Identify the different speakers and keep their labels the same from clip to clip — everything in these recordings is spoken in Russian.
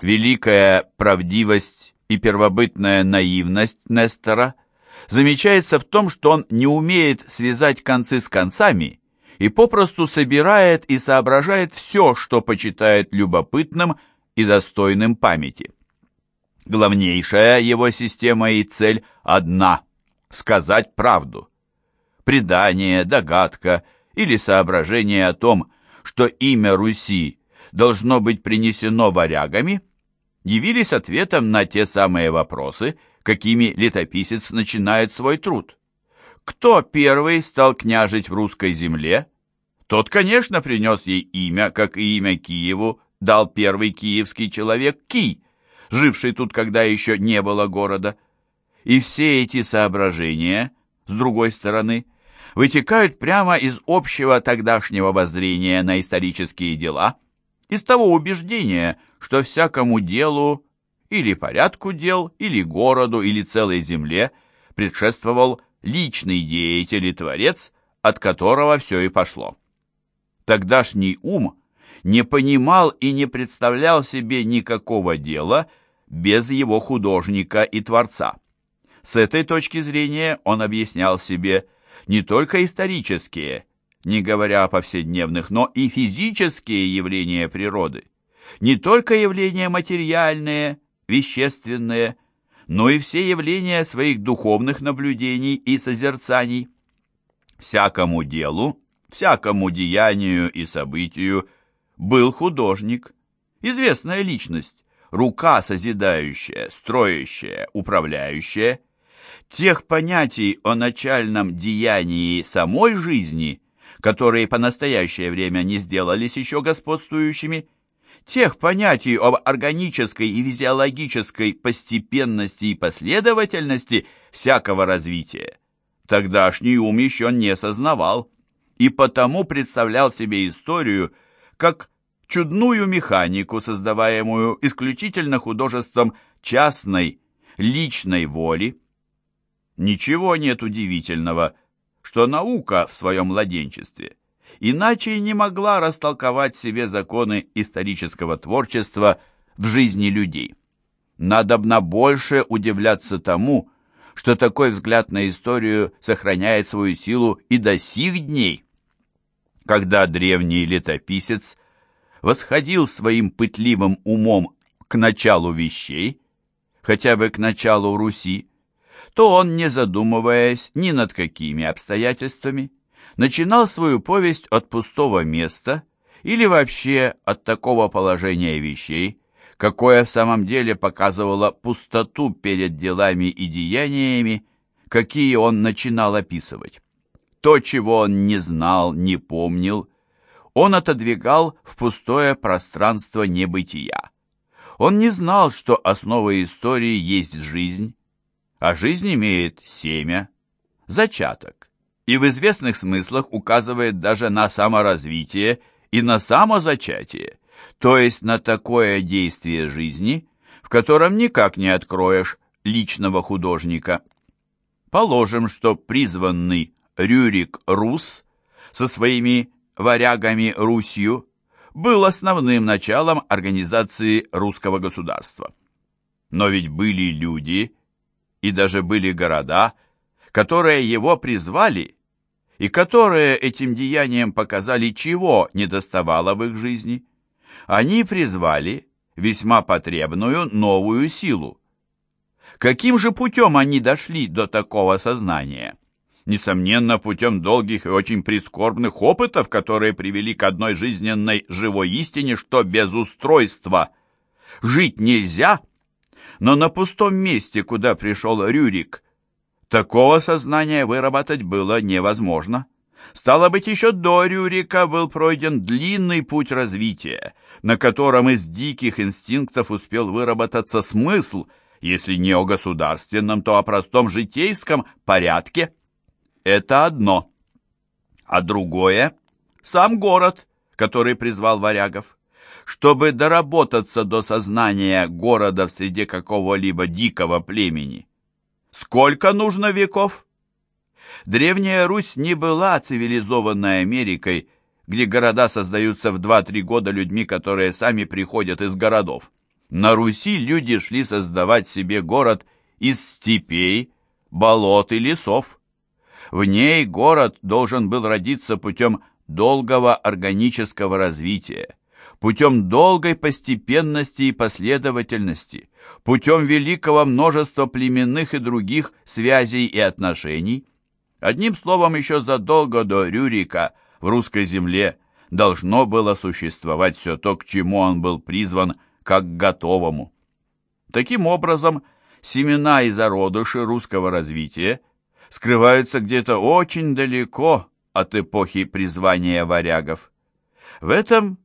Speaker 1: Великая правдивость и первобытная наивность Нестора замечается в том, что он не умеет связать концы с концами и попросту собирает и соображает все, что почитает любопытным и достойным памяти. Главнейшая его система и цель одна – сказать правду. Предание, догадка или соображение о том, что имя Руси должно быть принесено варягами, явились ответом на те самые вопросы, какими летописец начинает свой труд. Кто первый стал княжить в русской земле? Тот, конечно, принес ей имя, как и имя Киеву дал первый киевский человек Ки, живший тут, когда еще не было города. И все эти соображения, с другой стороны, вытекают прямо из общего тогдашнего воззрения на исторические дела, из того убеждения, что всякому делу или порядку дел, или городу, или целой земле предшествовал личный деятель и творец, от которого все и пошло. Тогдашний ум не понимал и не представлял себе никакого дела без его художника и творца. С этой точки зрения он объяснял себе не только исторические, не говоря о повседневных, но и физические явления природы, не только явления материальные, вещественные, но и все явления своих духовных наблюдений и созерцаний. Всякому делу, всякому деянию и событию был художник, известная личность, рука созидающая, строящая, управляющая – тех понятий о начальном деянии самой жизни, которые по настоящее время не сделались еще господствующими, тех понятий об органической и физиологической постепенности и последовательности всякого развития, тогдашний ум еще не сознавал и потому представлял себе историю как чудную механику, создаваемую исключительно художеством частной, личной воли, Ничего нет удивительного, что наука в своем младенчестве иначе и не могла растолковать себе законы исторического творчества в жизни людей. Надобно больше удивляться тому, что такой взгляд на историю сохраняет свою силу и до сих дней. Когда древний летописец восходил своим пытливым умом к началу вещей, хотя бы к началу Руси, то он, не задумываясь ни над какими обстоятельствами, начинал свою повесть от пустого места или вообще от такого положения вещей, какое в самом деле показывало пустоту перед делами и деяниями, какие он начинал описывать. То, чего он не знал, не помнил, он отодвигал в пустое пространство небытия. Он не знал, что основой истории есть жизнь, а жизнь имеет семя, зачаток, и в известных смыслах указывает даже на саморазвитие и на самозачатие, то есть на такое действие жизни, в котором никак не откроешь личного художника. Положим, что призванный Рюрик Рус со своими варягами Русью был основным началом организации русского государства. Но ведь были люди, и даже были города, которые его призвали и которые этим деянием показали, чего недоставало в их жизни. Они призвали весьма потребную новую силу. Каким же путем они дошли до такого сознания? Несомненно, путем долгих и очень прискорбных опытов, которые привели к одной жизненной живой истине, что без устройства жить нельзя – но на пустом месте, куда пришел Рюрик, такого сознания выработать было невозможно. Стало быть, еще до Рюрика был пройден длинный путь развития, на котором из диких инстинктов успел выработаться смысл, если не о государственном, то о простом житейском порядке. Это одно. А другое — сам город, который призвал варягов чтобы доработаться до сознания города в среде какого-либо дикого племени. Сколько нужно веков? Древняя Русь не была цивилизованной Америкой, где города создаются в 2-3 года людьми, которые сами приходят из городов. На Руси люди шли создавать себе город из степей, болот и лесов. В ней город должен был родиться путем долгого органического развития, путем долгой постепенности и последовательности, путем великого множества племенных и других связей и отношений. Одним словом, еще задолго до Рюрика в русской земле должно было существовать все то, к чему он был призван как готовому. Таким образом, семена и зародыши русского развития скрываются где-то очень далеко от эпохи призвания варягов. В этом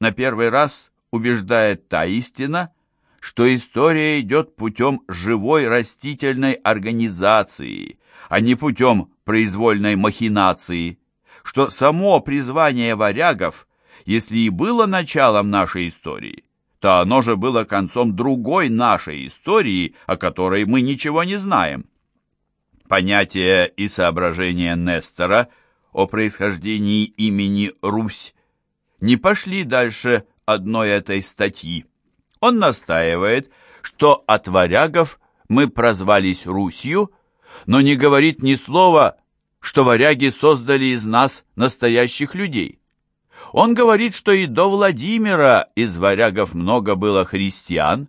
Speaker 1: на первый раз убеждает та истина, что история идет путем живой растительной организации, а не путем произвольной махинации, что само призвание варягов, если и было началом нашей истории, то оно же было концом другой нашей истории, о которой мы ничего не знаем. Понятия и соображения Нестора о происхождении имени Русь не пошли дальше одной этой статьи. Он настаивает, что от варягов мы прозвались Русью, но не говорит ни слова, что варяги создали из нас настоящих людей. Он говорит, что и до Владимира из варягов много было христиан,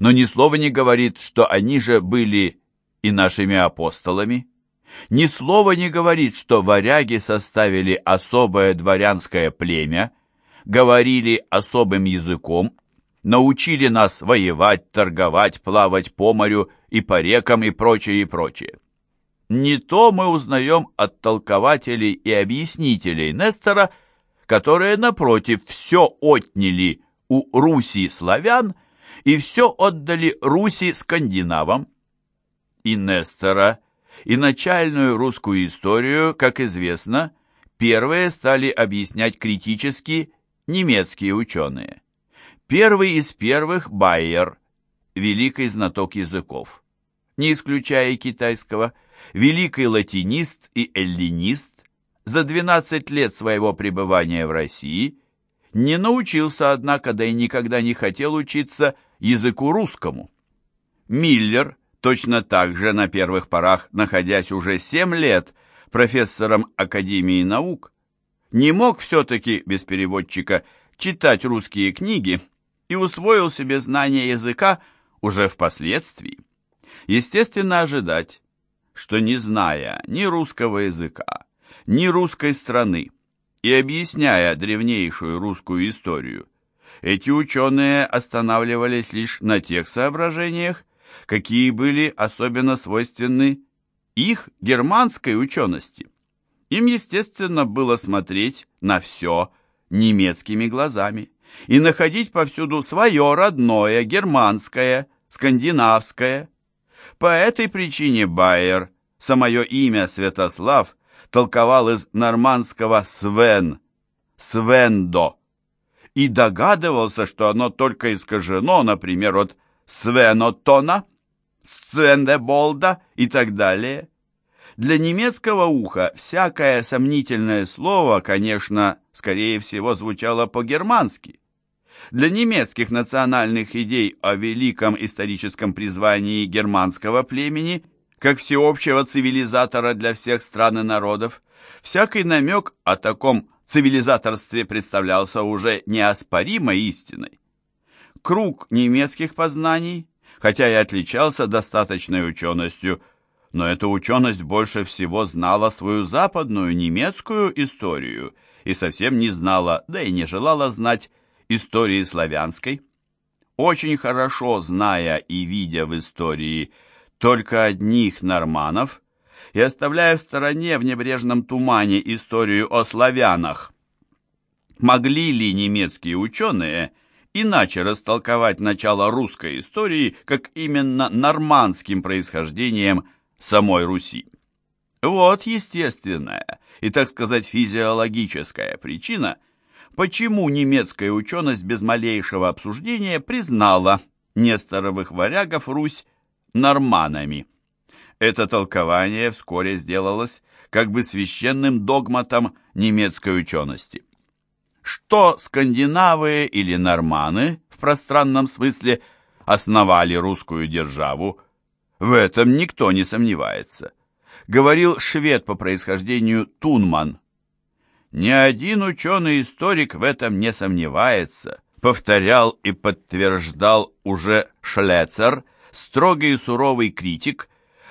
Speaker 1: но ни слова не говорит, что они же были и нашими апостолами. Ни слова не говорит, что варяги составили особое дворянское племя, говорили особым языком, научили нас воевать, торговать, плавать по морю и по рекам и прочее, и прочее. Не то мы узнаем от толкователей и объяснителей Нестора, которые, напротив, все отняли у Руси славян и все отдали Руси скандинавам. И Нестора, и начальную русскую историю, как известно, первые стали объяснять критически немецкие ученые. Первый из первых – Байер, великий знаток языков, не исключая китайского, великий латинист и эллинист, за 12 лет своего пребывания в России не научился, однако, да и никогда не хотел учиться языку русскому. Миллер, точно так же на первых порах, находясь уже 7 лет профессором Академии наук, не мог все-таки без переводчика читать русские книги и усвоил себе знание языка уже впоследствии. Естественно ожидать, что не зная ни русского языка, ни русской страны, и объясняя древнейшую русскую историю, эти ученые останавливались лишь на тех соображениях, какие были особенно свойственны их германской учености. Им, естественно, было смотреть на все немецкими глазами и находить повсюду свое родное, германское, скандинавское. По этой причине Байер, самое имя Святослав, толковал из нормандского «свен», «свендо», и догадывался, что оно только искажено, например, от «свенотона», «сцендеболда» и так далее. Для немецкого уха всякое сомнительное слово, конечно, скорее всего, звучало по-германски. Для немецких национальных идей о великом историческом призвании германского племени – как всеобщего цивилизатора для всех стран и народов, всякий намек о таком цивилизаторстве представлялся уже неоспоримой истиной. Круг немецких познаний, хотя и отличался достаточной ученостью, но эта ученость больше всего знала свою западную немецкую историю и совсем не знала, да и не желала знать, истории славянской. Очень хорошо зная и видя в истории – только одних норманов и оставляя в стороне в небрежном тумане историю о славянах. Могли ли немецкие ученые иначе растолковать начало русской истории, как именно нормандским происхождением самой Руси? Вот естественная и, так сказать, физиологическая причина, почему немецкая ученость без малейшего обсуждения признала Несторовых варягов Русь норманами. Это толкование вскоре сделалось как бы священным догматом немецкой учености. Что скандинавы или норманы в пространном смысле основали русскую державу, в этом никто не сомневается. Говорил швед по происхождению Тунман. Ни один ученый-историк в этом не сомневается, повторял и подтверждал уже Шлецер, строгий и суровый критик,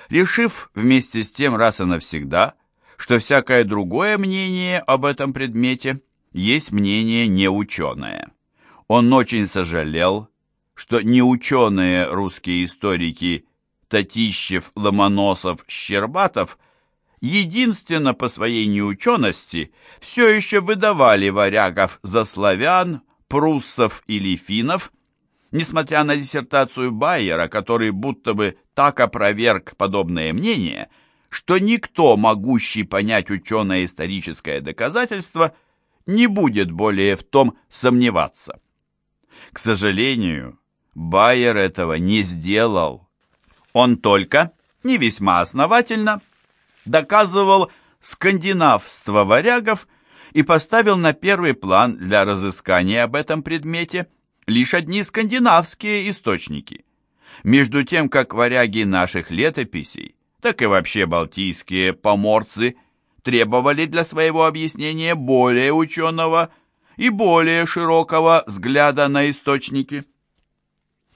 Speaker 1: решив вместе с тем раз и навсегда, что всякое другое мнение об этом предмете есть мнение неученое. Он очень сожалел, что неученые русские историки Татищев, Ломоносов, Щербатов единственно по своей неучености все еще выдавали варягов за славян, пруссов или финнов, несмотря на диссертацию Байера, который будто бы так опроверг подобное мнение, что никто, могущий понять ученое-историческое доказательство, не будет более в том сомневаться. К сожалению, Байер этого не сделал. Он только, не весьма основательно, доказывал скандинавство варягов и поставил на первый план для разыскания об этом предмете лишь одни скандинавские источники. Между тем, как варяги наших летописей, так и вообще балтийские поморцы требовали для своего объяснения более ученого и более широкого взгляда на источники.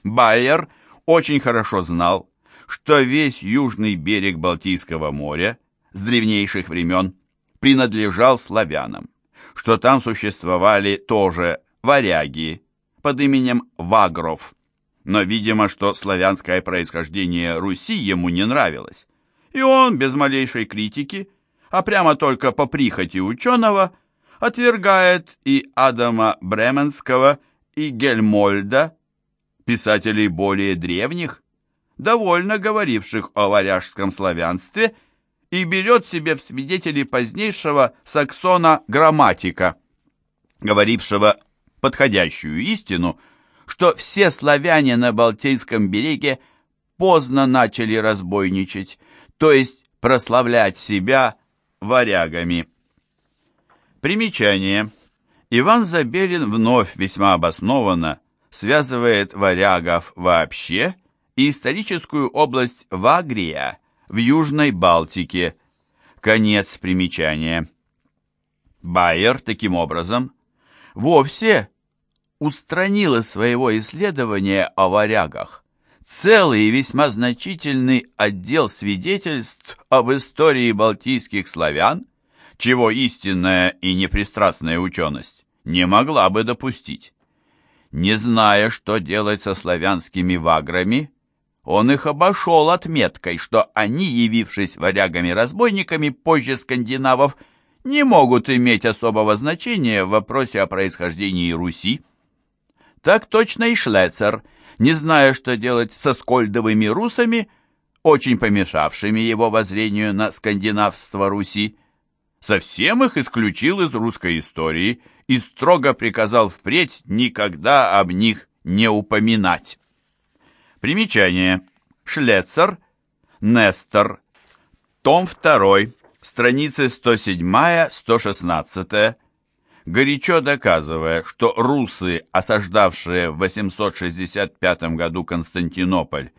Speaker 1: Байер очень хорошо знал, что весь южный берег Балтийского моря с древнейших времен принадлежал славянам, что там существовали тоже варяги под именем Вагров, но, видимо, что славянское происхождение Руси ему не нравилось, и он без малейшей критики, а прямо только по прихоти ученого, отвергает и Адама Бременского, и Гельмольда, писателей более древних, довольно говоривших о варяжском славянстве, и берет себе в свидетели позднейшего саксона грамматика, говорившего подходящую истину, что все славяне на Балтийском береге поздно начали разбойничать, то есть прославлять себя варягами. Примечание. Иван Забелин вновь весьма обоснованно связывает варягов вообще и историческую область Вагрия в Южной Балтике. Конец примечания. Байер, таким образом, вовсе устранил из своего исследования о варягах целый и весьма значительный отдел свидетельств об истории балтийских славян, чего истинная и непристрастная ученость не могла бы допустить. Не зная, что делать со славянскими ваграми, он их обошел отметкой, что они, явившись варягами-разбойниками позже скандинавов, не могут иметь особого значения в вопросе о происхождении Руси. Так точно и Шлецер, не зная, что делать со скольдовыми русами, очень помешавшими его воззрению на скандинавство Руси, совсем их исключил из русской истории и строго приказал впредь никогда об них не упоминать. Примечание. Шлецер, Нестор, том 2, страницы 107-116, горячо доказывая, что русы, осаждавшие в 865 году Константинополь,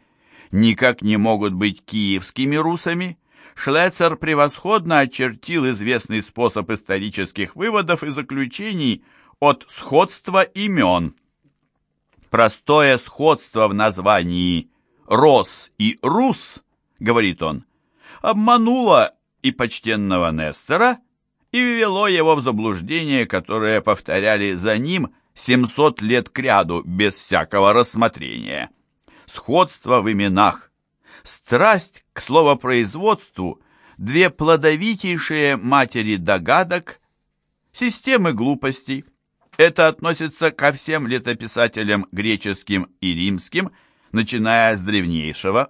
Speaker 1: никак не могут быть киевскими русами, Шлецер превосходно очертил известный способ исторических выводов и заключений от сходства имен. Простое сходство в названии «Рос» и «Рус», говорит он, обмануло и почтенного Нестора, и ввело его в заблуждение, которое повторяли за ним 700 лет кряду без всякого рассмотрения. Сходство в именах, страсть к словопроизводству, две плодовитейшие матери догадок, системы глупостей. Это относится ко всем летописателям греческим и римским, начиная с древнейшего.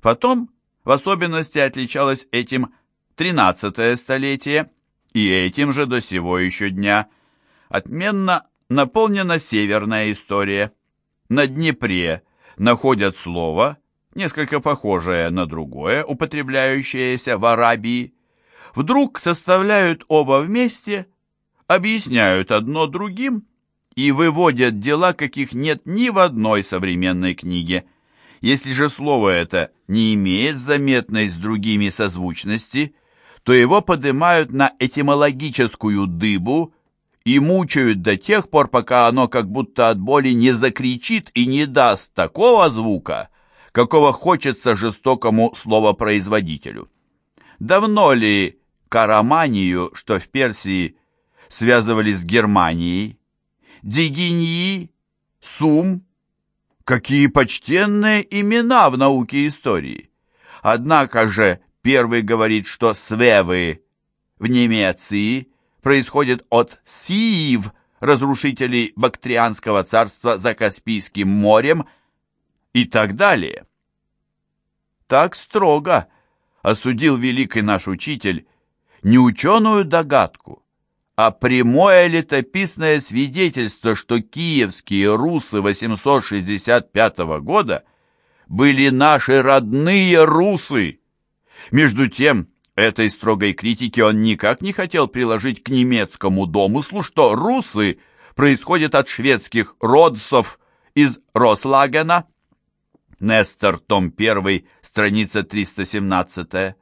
Speaker 1: Потом в особенности отличалось этим XIII столетие, и этим же до сего еще дня отменно наполнена северная история. На Днепре находят слово, несколько похожее на другое, употребляющееся в Арабии, вдруг составляют оба вместе, объясняют одно другим и выводят дела, каких нет ни в одной современной книге. Если же слово это не имеет заметной с другими созвучности, то его поднимают на этимологическую дыбу и мучают до тех пор, пока оно как будто от боли не закричит и не даст такого звука, какого хочется жестокому словопроизводителю. Давно ли Караманию, что в Персии, связывали с Германией? Дигиньи, Сум, какие почтенные имена в науке истории. Однако же первый говорит, что свевы в Немеции происходят от сиев, разрушителей Бактрианского царства за Каспийским морем и так далее. Так строго осудил великий наш учитель не ученую догадку, а прямое летописное свидетельство, что киевские русы 865 года были наши родные русы. Между тем, этой строгой критики он никак не хотел приложить к немецкому домыслу, что русы происходят от шведских родцев из Рослагена. Нестор, том 1, страница 317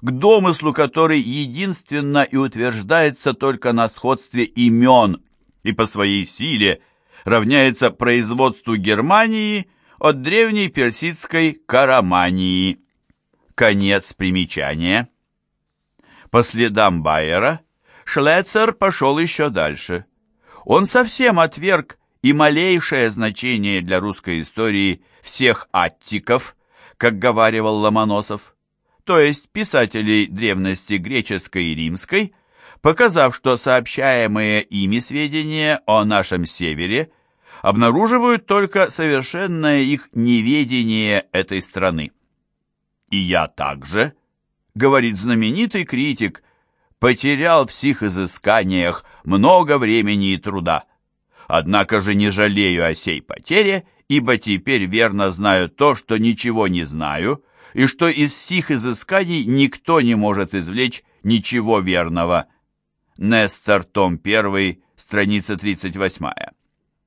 Speaker 1: к домыслу, который единственно и утверждается только на сходстве имен и по своей силе равняется производству Германии от древней персидской Карамании. Конец примечания. По следам Байера Шлецер пошел еще дальше. Он совсем отверг и малейшее значение для русской истории всех аттиков, как говаривал Ломоносов то есть писателей древности греческой и римской, показав, что сообщаемые ими сведения о нашем севере обнаруживают только совершенное их неведение этой страны. И я также, говорит знаменитый критик, потерял в сих изысканиях много времени и труда. Однако же не жалею о сей потере, ибо теперь верно знаю то, что ничего не знаю, и что из сих изысканий никто не может извлечь ничего верного. Нестор, том 1, страница 38.